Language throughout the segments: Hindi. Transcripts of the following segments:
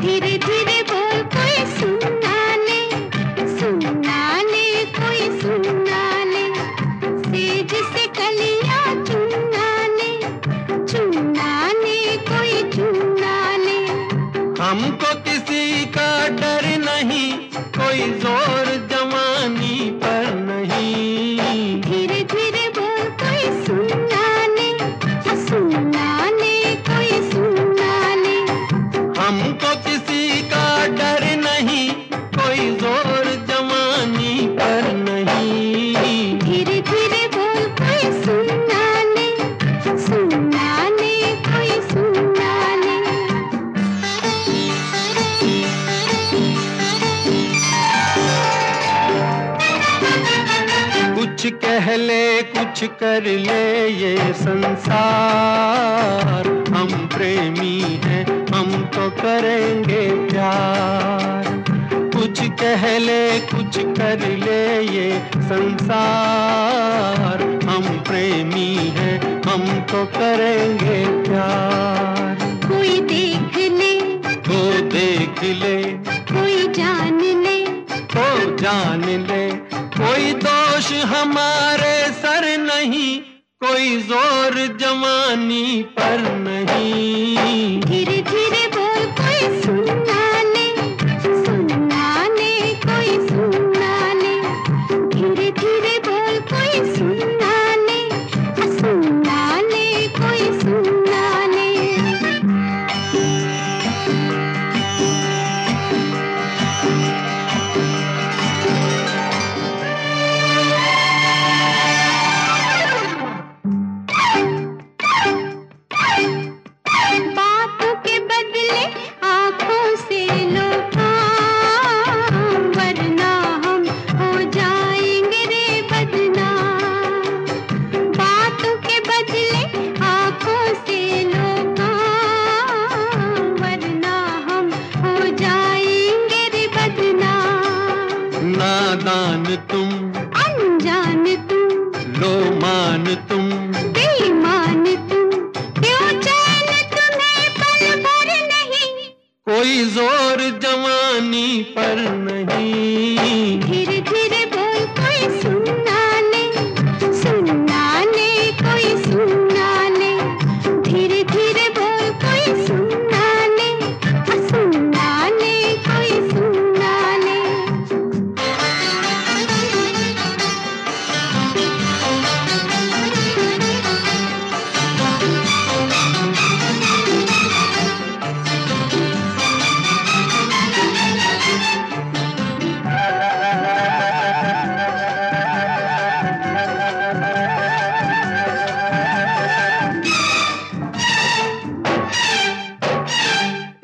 धीरे धीरे बोल कोई सुनना ले सुनना ले कोई सुनना। ले सेज से कलिया चुनना ले चुनना ले कोई चुनना। ले हमको किसी का डर नहीं, कोई ज़ोर कह ले कुछ कर ले ये संसार। हम प्रेमी हैं हम तो करेंगे प्यार। कुछ कह ले कुछ कर ले ये संसार। हम प्रेमी हैं हम तो करेंगे प्यार। कोई देख ले। तो देख ले। कोई जान ले। तो जान ले। ज़ोर जवानी पर नहीं। धीरे धीरे बोल कोई नादान तुम। अनजान तुम। लो मान तुम। बेईमान तुम। क्यों चैन तुम्हें पल भर नहीं। कोई ज़ोर जवानी पर नहीं।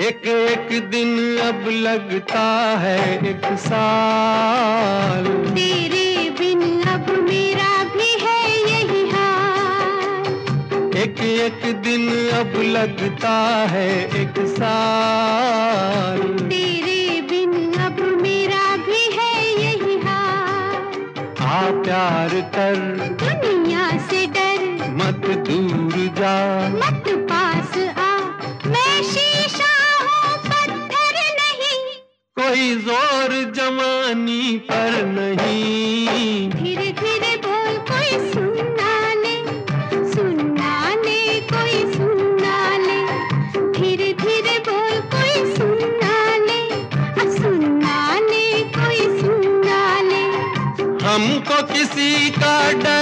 एक एक दिन अब लगता है एक साल। तेरे बिन अब मेरा भी है यही हाल। एक एक दिन अब लगता है एक साल। तेरे बिन अब मेरा भी है यही हाल। आ प्यार कर दुनिया से डर मत दूर जा। मत कोई ज़ोर जवानी पर नहीं। धीरे धीरे बोल कोई सुनना ले सुनना ले कोई सुनना। ले धीरे धीरे बोल कोई सुनना ले सुनना ले कोई सुनना। ले हमको किसी का डर